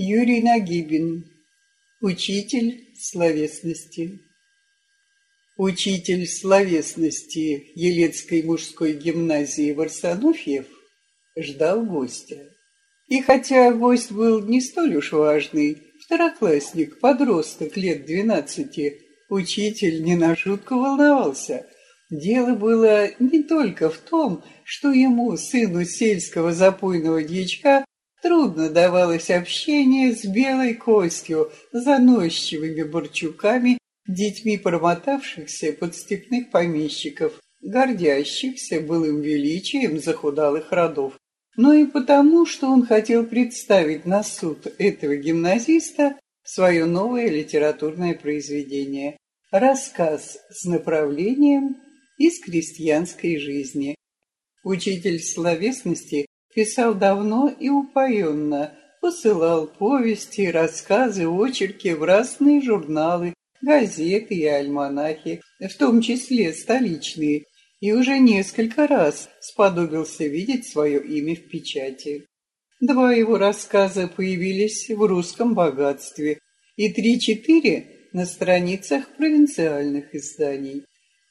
Юрий Нагибин. Учитель словесности. Учитель словесности Елецкой мужской гимназии Варсонофьев ждал гостя. И хотя гость был не столь уж важный, второклассник, подросток лет двенадцати, учитель не на шутку волновался. Дело было не только в том, что ему, сыну сельского запойного дьячка, трудно давалось общение с белой костью, заносчивыми борчуками, детьми промотавшихся под степных помещиков, гордящихся былым величием захудалых родов но и потому, что он хотел представить на суд этого гимназиста свое новое литературное произведение – рассказ с направлением из крестьянской жизни. Учитель словесности писал давно и упоенно, посылал повести, рассказы, очерки в разные журналы, газеты и альманахи, в том числе столичные, и уже несколько раз сподобился видеть свое имя в печати. Два его рассказа появились в русском богатстве и три-четыре на страницах провинциальных изданий.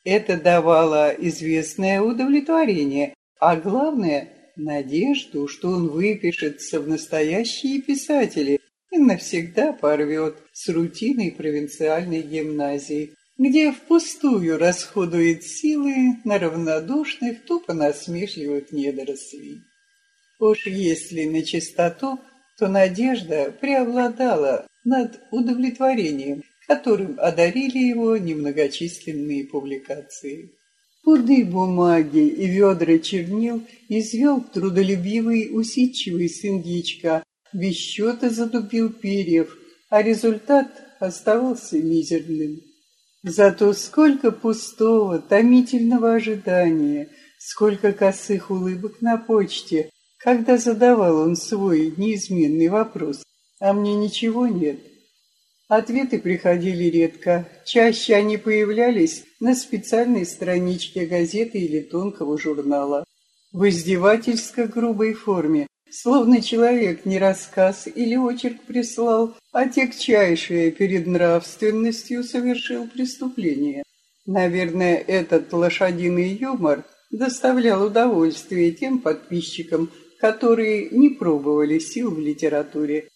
Это давало известное удовлетворение, а главное – надежду, что он выпишется в настоящие писатели и навсегда порвет с рутиной провинциальной гимназии, где впустую расходует силы на равнодушных, тупо насмешливых недорослей. Уж если на чистоту, то надежда преобладала над удовлетворением, которым одарили его немногочисленные публикации. Пуды бумаги и ведра чернил извел трудолюбивый усидчивый сын дьячка, без счета затупил перьев, а результат оставался мизерным. Зато сколько пустого, томительного ожидания, сколько косых улыбок на почте, когда задавал он свой неизменный вопрос «А мне ничего нет?». Ответы приходили редко, чаще они появлялись на специальной страничке газеты или тонкого журнала. В издевательско-грубой форме, Словно человек не рассказ или очерк прислал, а тягчайшее перед нравственностью совершил преступление. Наверное, этот лошадиный юмор доставлял удовольствие тем подписчикам, которые не пробовали сил в литературе.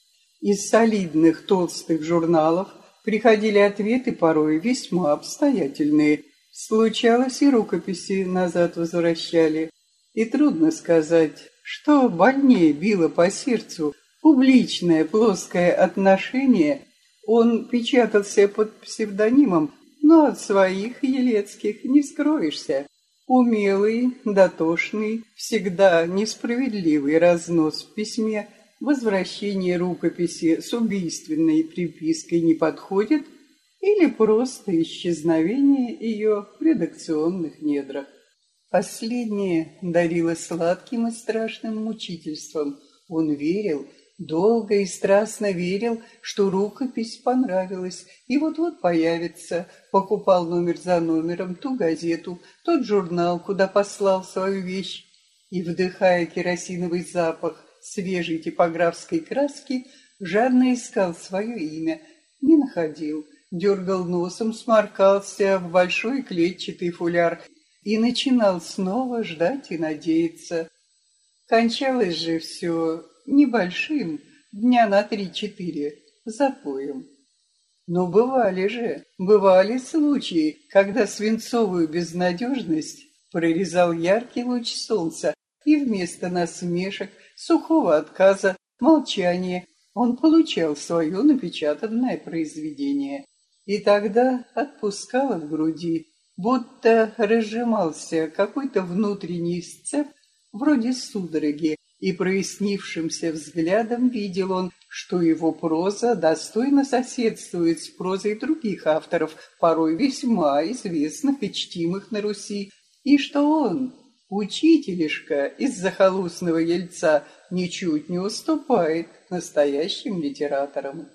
Из солидных толстых журналов приходили ответы порой весьма обстоятельные. Случалось, и рукописи назад возвращали. И трудно сказать, что больнее било по сердцу, публичное плоское отношение, он печатался под псевдонимом, но от своих елецких не скроешься. Умелый, дотошный, всегда несправедливый разнос в письме, возвращение рукописи с убийственной припиской не подходит или просто исчезновение ее в редакционных недрах. Последнее дарило сладким и страшным мучительством. Он верил, долго и страстно верил, что рукопись понравилась, и вот-вот появится. Покупал номер за номером ту газету, тот журнал, куда послал свою вещь. И, вдыхая керосиновый запах свежей типографской краски, жадно искал свое имя. Не находил. Дергал носом, сморкался в большой клетчатый фуляр и начинал снова ждать и надеяться. Кончалось же все небольшим, дня на три-четыре, запоем. Но бывали же, бывали случаи, когда свинцовую безнадежность прорезал яркий луч солнца, и вместо насмешек, сухого отказа, молчания он получал свое напечатанное произведение. И тогда отпускал от груди будто разжимался какой-то внутренний сцеп, вроде судороги, и прояснившимся взглядом видел он, что его проза достойно соседствует с прозой других авторов, порой весьма известных и чтимых на Руси, и что он, учителишка из захолустного ельца, ничуть не уступает настоящим литераторам.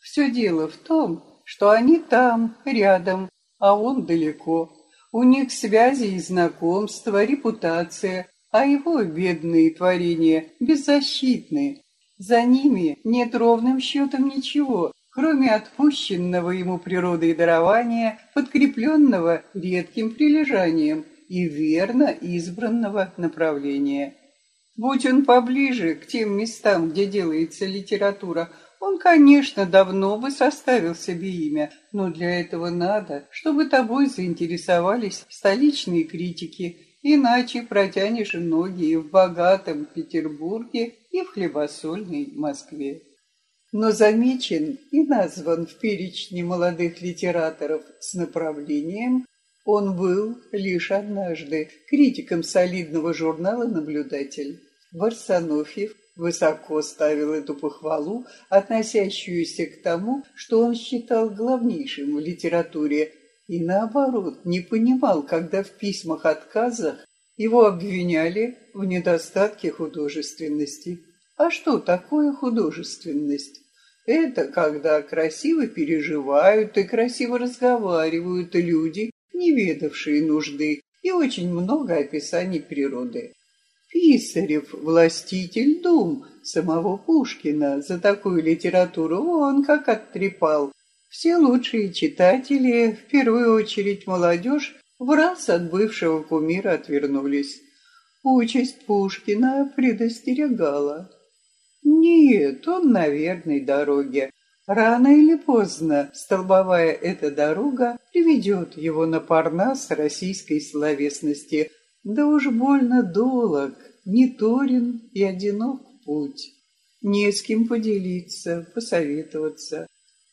Все дело в том, что они там, рядом, а он далеко. У них связи и знакомства, репутация, а его бедные творения беззащитные. За ними нет ровным счетом ничего, кроме отпущенного ему природой дарования, подкрепленного редким прилежанием и верно избранного направления. Будь он поближе к тем местам, где делается литература, он, конечно, давно бы составил себе имя, но для этого надо, чтобы тобой заинтересовались столичные критики, иначе протянешь ноги и в богатом Петербурге, и в хлебосольной Москве. Но замечен и назван в перечне молодых литераторов с направлением он был лишь однажды критиком солидного журнала «Наблюдатель». Варсонофьев высоко ставил эту похвалу, относящуюся к тому, что он считал главнейшим в литературе, и наоборот, не понимал, когда в письмах-отказах его обвиняли в недостатке художественности. А что такое художественность? Это когда красиво переживают и красиво разговаривают люди, не ведавшие нужды, и очень много описаний природы. Писарев, властитель дум самого Пушкина, за такую литературу он как оттрепал. Все лучшие читатели, в первую очередь молодежь, в раз от бывшего кумира отвернулись. Участь Пушкина предостерегала. Нет, он на верной дороге. Рано или поздно столбовая эта дорога приведет его на парнас российской словесности, да уж больно долг, неторен и одинок путь. Не с кем поделиться, посоветоваться.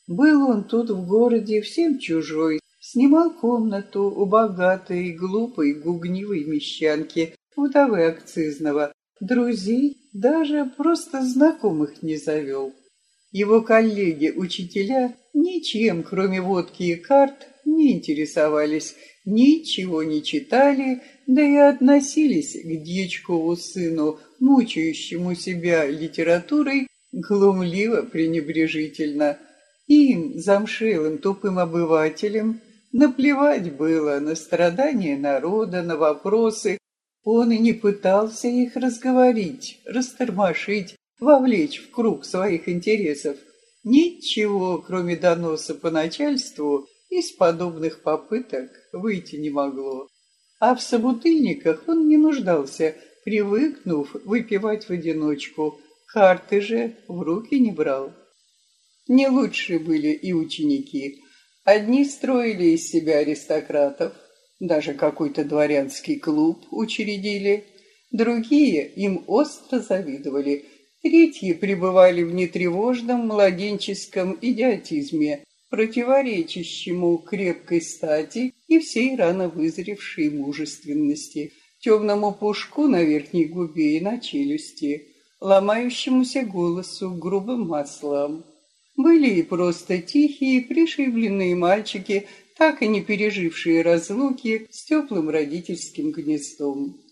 Был он тут в городе всем чужой, снимал комнату у богатой, глупой, гугнивой мещанки, вдовы акцизного. Друзей, даже просто знакомых не завел. Его коллеги-учителя ничем, кроме водки и карт, не интересовались, ничего не читали, да и относились к Дьячкову сыну, мучающему себя литературой, глумливо-пренебрежительно. Им, замшелым тупым обывателям, наплевать было на страдания народа, на вопросы. Он и не пытался их разговорить, растормошить, вовлечь в круг своих интересов. Ничего, кроме доноса по начальству, из подобных попыток выйти не могло. А в собутыльниках он не нуждался, привыкнув выпивать в одиночку. Карты же в руки не брал. Не лучше были и ученики. Одни строили из себя аристократов, даже какой-то дворянский клуб учредили, другие им остро завидовали, третьи пребывали в нетревожном младенческом идиотизме, противоречащему крепкой стати и всей рано вызревшей мужественности, темному пушку на верхней губе и на челюсти, ломающемуся голосу грубым маслом. Были и просто тихие, пришибленные мальчики, так и не пережившие разлуки с теплым родительским гнездом.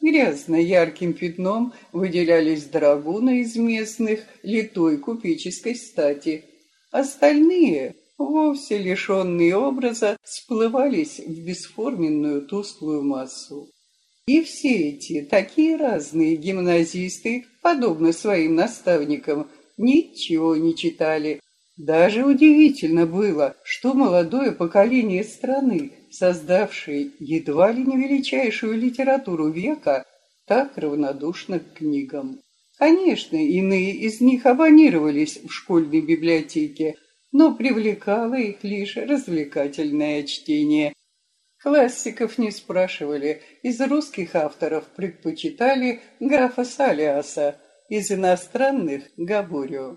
Грязно ярким пятном выделялись драгуны из местных литой купеческой стати – Остальные, вовсе лишенные образа, сплывались в бесформенную тусклую массу. И все эти, такие разные гимназисты, подобно своим наставникам, ничего не читали. Даже удивительно было, что молодое поколение страны, создавшее едва ли не величайшую литературу века, так равнодушно к книгам. Конечно, иные из них абонировались в школьной библиотеке, но привлекало их лишь развлекательное чтение. Классиков не спрашивали, из русских авторов предпочитали графа Салиаса, из иностранных – Габурио.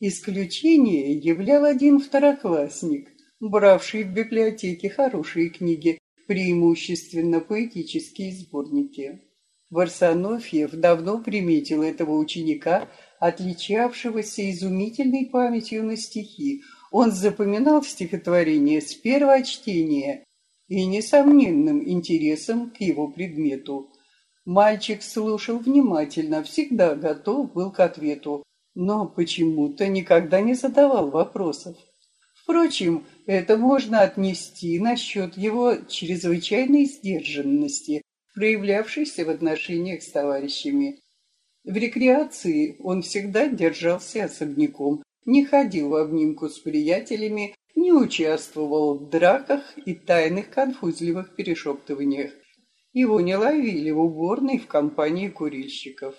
Исключение являл один второклассник, бравший в библиотеке хорошие книги, преимущественно поэтические сборники. Варсонофьев давно приметил этого ученика, отличавшегося изумительной памятью на стихи. Он запоминал стихотворение с первого чтения и несомненным интересом к его предмету. Мальчик слушал внимательно, всегда готов был к ответу, но почему-то никогда не задавал вопросов. Впрочем, это можно отнести насчет его чрезвычайной сдержанности, проявлявшийся в отношениях с товарищами. В рекреации он всегда держался особняком, не ходил в обнимку с приятелями, не участвовал в драках и тайных конфузливых перешептываниях. Его не ловили в уборной в компании курильщиков.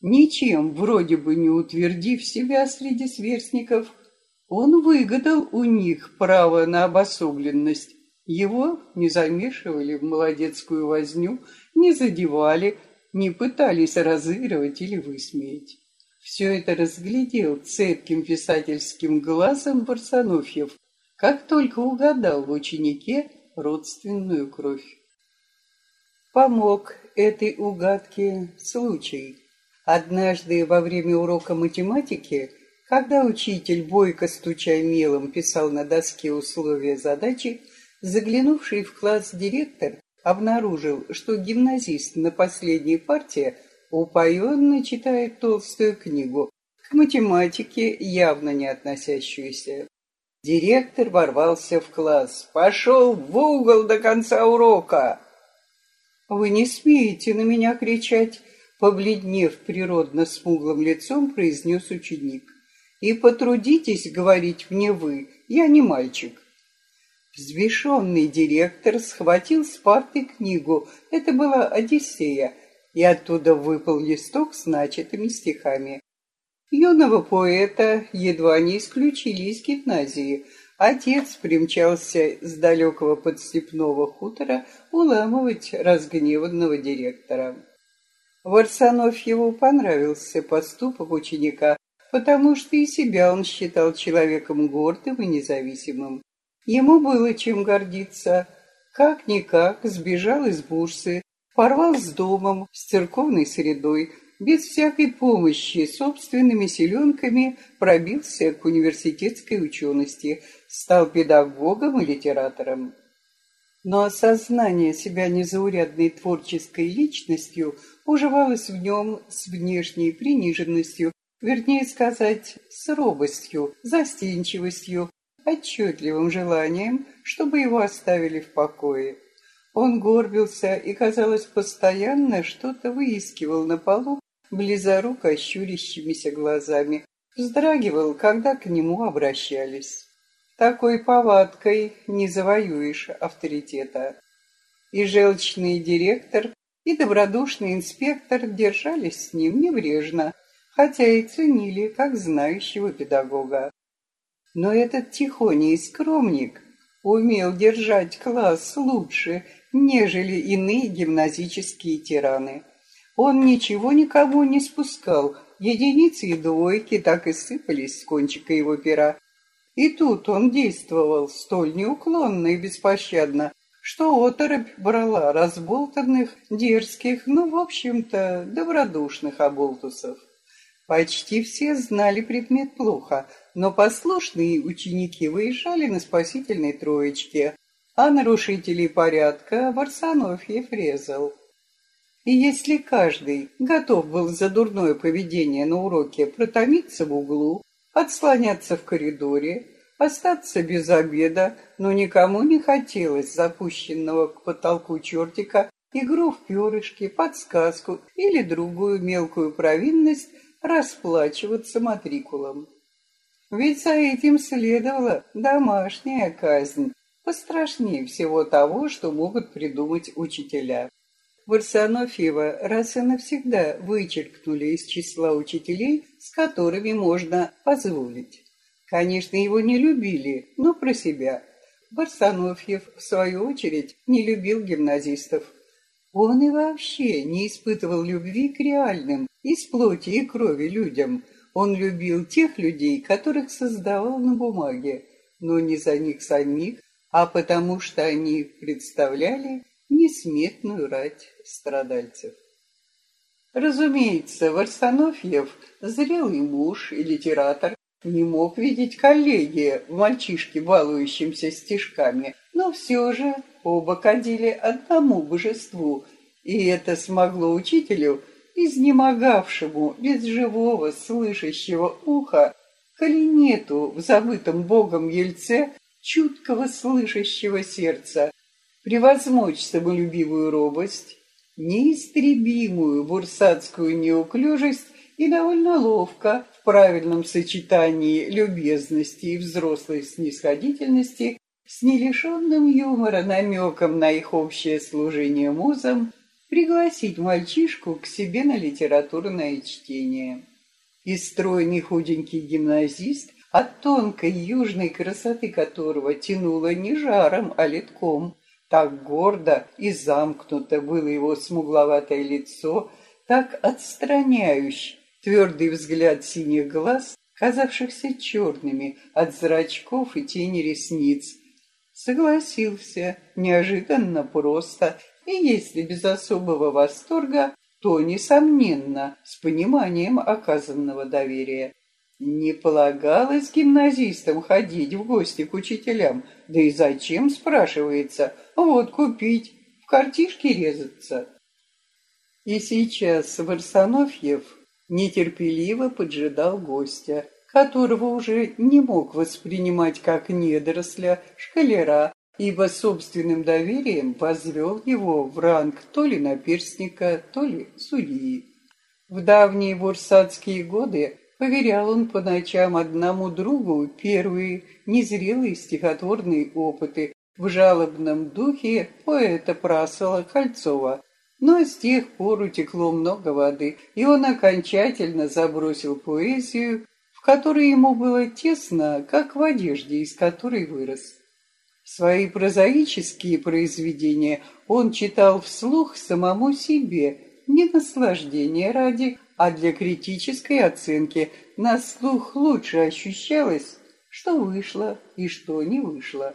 Ничем, вроде бы не утвердив себя среди сверстников, он выгадал у них право на обособленность. Его не замешивали в молодецкую возню, не задевали, не пытались разыгрывать или высмеять. Все это разглядел цепким писательским глазом Барсонофьев, как только угадал в ученике родственную кровь. Помог этой угадке случай. Однажды во время урока математики, когда учитель, бойко стуча мелом, писал на доске условия задачи, заглянувший в класс директор обнаружил, что гимназист на последней партии упоенно читает толстую книгу, к математике явно не относящуюся. Директор ворвался в класс. «Пошел в угол до конца урока!» «Вы не смеете на меня кричать!» Побледнев природно смуглым лицом, произнес ученик. «И потрудитесь говорить мне вы, я не мальчик». Взвешенный директор схватил с парты книгу. Это была «Одиссея», и оттуда выпал листок с начатыми стихами. Юного поэта едва не исключили из гимназии. Отец примчался с далекого подстепного хутора уламывать разгневанного директора. Варсонофьеву понравился поступок ученика, потому что и себя он считал человеком гордым и независимым. Ему было чем гордиться. Как-никак сбежал из бурсы, порвал с домом, с церковной средой, без всякой помощи, собственными силенками пробился к университетской учености, стал педагогом и литератором. Но осознание себя незаурядной творческой личностью уживалось в нем с внешней приниженностью, вернее сказать, с робостью, застенчивостью, отчетливым желанием, чтобы его оставили в покое. Он горбился и, казалось, постоянно что-то выискивал на полу, близоруко щурящимися глазами, вздрагивал, когда к нему обращались. Такой повадкой не завоюешь авторитета. И желчный директор, и добродушный инспектор держались с ним небрежно, хотя и ценили как знающего педагога. Но этот тихоний скромник умел держать класс лучше, нежели иные гимназические тираны. Он ничего никому не спускал, единицы и двойки так и сыпались с кончика его пера. И тут он действовал столь неуклонно и беспощадно, что оторопь брала разболтанных, дерзких, ну, в общем-то, добродушных оболтусов. Почти все знали предмет плохо, но послушные ученики выезжали на спасительной троечке, а нарушителей порядка Варсонофьев резал. И если каждый готов был за дурное поведение на уроке протомиться в углу, отслоняться в коридоре, остаться без обеда, но никому не хотелось запущенного к потолку чертика игру в перышки, подсказку или другую мелкую провинность расплачиваться матрикулом. Ведь за этим следовала домашняя казнь, пострашнее всего того, что могут придумать учителя. Варсонофьева раз и навсегда вычеркнули из числа учителей, с которыми можно позволить. Конечно, его не любили, но про себя. Барсонофьев, в свою очередь, не любил гимназистов. Он и вообще не испытывал любви к реальным, из плоти и крови людям. Он любил тех людей, которых создавал на бумаге, но не за них самих, а потому что они представляли несметную рать страдальцев. Разумеется, Варсонофьев, зрелый муж и литератор, не мог видеть коллеги в мальчишке, балующемся стишками, но все же оба кадили одному божеству, и это смогло учителю, изнемогавшему без живого слышащего уха, коли нету в забытом Богом Ельце чуткого слышащего сердца, превозмочь самолюбивую робость неистребимую бурсатскую неуклюжесть и довольно ловко, в правильном сочетании любезности и взрослой снисходительности, с нелишенным юмора намеком на их общее служение музам, пригласить мальчишку к себе на литературное чтение. И стройный худенький гимназист, от тонкой южной красоты которого тянуло не жаром, а литком, так гордо и замкнуто было его смугловатое лицо, так отстраняющий твердый взгляд синих глаз, казавшихся черными от зрачков и тени ресниц. Согласился, неожиданно просто, и если без особого восторга, то, несомненно, с пониманием оказанного доверия. Не полагалось гимназистам ходить в гости к учителям, да и зачем, спрашивается, вот купить, в картишки резаться. И сейчас Варсонофьев нетерпеливо поджидал гостя, которого уже не мог воспринимать как недоросля, шкалера, ибо собственным доверием возвел его в ранг то ли наперстника, то ли судьи. В давние бурсатские годы поверял он по ночам одному другу первые незрелые стихотворные опыты в жалобном духе поэта Прасола Кольцова. Но с тех пор утекло много воды, и он окончательно забросил поэзию, которой ему было тесно, как в одежде, из которой вырос. Свои прозаические произведения он читал вслух самому себе, не наслаждения ради, а для критической оценки на слух лучше ощущалось, что вышло и что не вышло,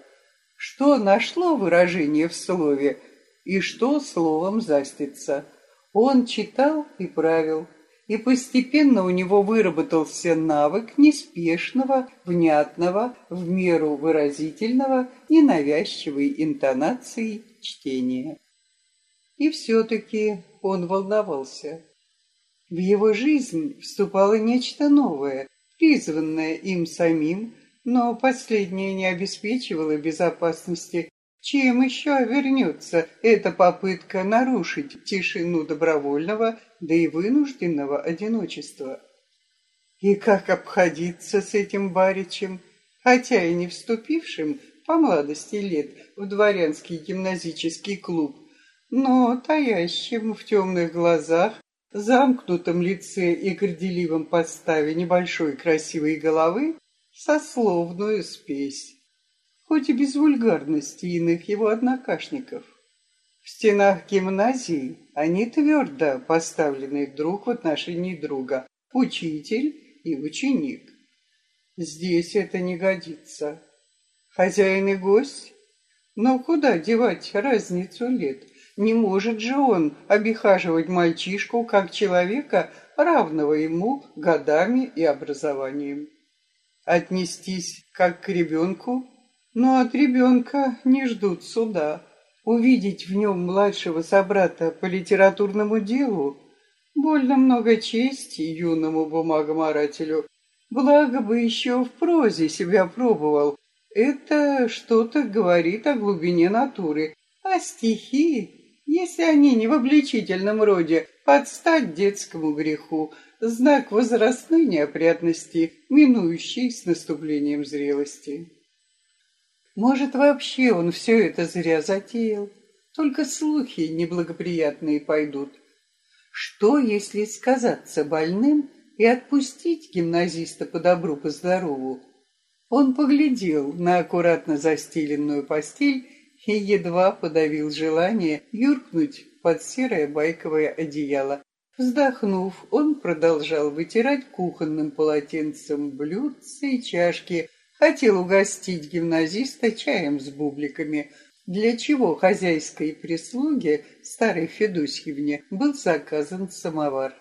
что нашло выражение в слове и что словом застится. Он читал и правил, и постепенно у него выработался навык неспешного, внятного, в меру выразительного и навязчивой интонации чтения. И все-таки он волновался. В его жизнь вступало нечто новое, призванное им самим, но последнее не обеспечивало безопасности. Чем еще вернется эта попытка нарушить тишину добровольного, да и вынужденного одиночества? И как обходиться с этим баричем, хотя и не вступившим по молодости лет в дворянский гимназический клуб, но таящим в темных глазах замкнутом лице и горделивом подставе небольшой красивой головы сословную спесь, хоть и без вульгарности иных его однокашников. В стенах гимназии они твердо поставлены друг в отношении друга, учитель и ученик. Здесь это не годится. Хозяин и гость? Но куда девать разницу лет? Не может же он обихаживать мальчишку как человека, равного ему годами и образованием. Отнестись как к ребенку, но от ребенка не ждут суда. Увидеть в нем младшего собрата по литературному делу больно много чести юному бумагоморателю. Благо бы еще в прозе себя пробовал. Это что-то говорит о глубине натуры. А стихи если они не в обличительном роде, подстать детскому греху, знак возрастной неопрятности, минующий с наступлением зрелости. Может, вообще он все это зря затеял, только слухи неблагоприятные пойдут. Что, если сказаться больным и отпустить гимназиста по добру, по здорову? Он поглядел на аккуратно застеленную постель и едва подавил желание юркнуть под серое байковое одеяло. Вздохнув, он продолжал вытирать кухонным полотенцем блюдца и чашки, хотел угостить гимназиста чаем с бубликами, для чего хозяйской прислуге, старой Федосьевне, был заказан самовар.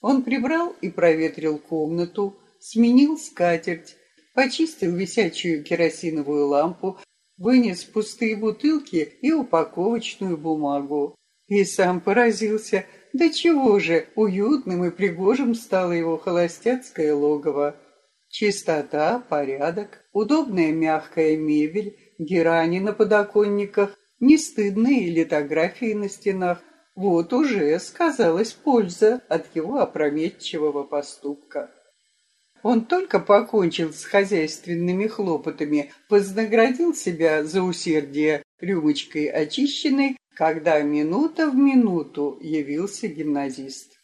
Он прибрал и проветрил комнату, сменил скатерть, почистил висячую керосиновую лампу, вынес пустые бутылки и упаковочную бумагу. И сам поразился, да чего же уютным и пригожим стало его холостяцкое логово. Чистота, порядок, удобная мягкая мебель, герани на подоконниках, не стыдные литографии на стенах, Вот уже сказалась польза от его опрометчивого поступка. Он только покончил с хозяйственными хлопотами, вознаградил себя за усердие рюмочкой очищенной, когда минута в минуту явился гимназист.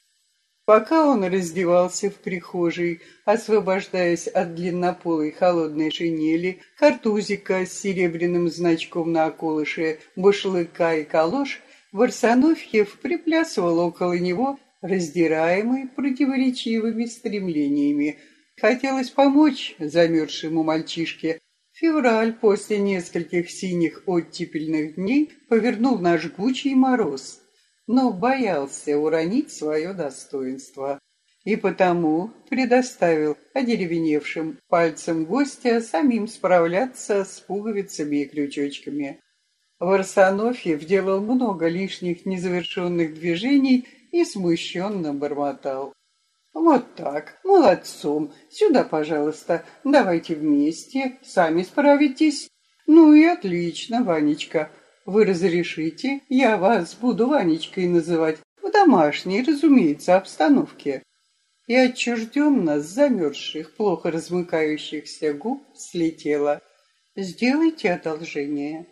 Пока он раздевался в прихожей, освобождаясь от длиннополой холодной шинели, картузика с серебряным значком на околыше, башлыка и калош, Варсонофьев приплясывал около него, раздираемый противоречивыми стремлениями. Хотелось помочь замерзшему мальчишке. Февраль после нескольких синих оттепельных дней повернул на жгучий мороз но боялся уронить свое достоинство и потому предоставил одеревеневшим пальцем гостя самим справляться с пуговицами и крючочками. Варсонофьев делал много лишних незавершенных движений и смущенно бормотал. «Вот так, молодцом. Сюда, пожалуйста. Давайте вместе. Сами справитесь». «Ну и отлично, Ванечка. Вы разрешите, я вас буду Ванечкой называть, в домашней, разумеется, обстановке. И отчужденно с замерзших, плохо размыкающихся губ слетела. Сделайте одолжение.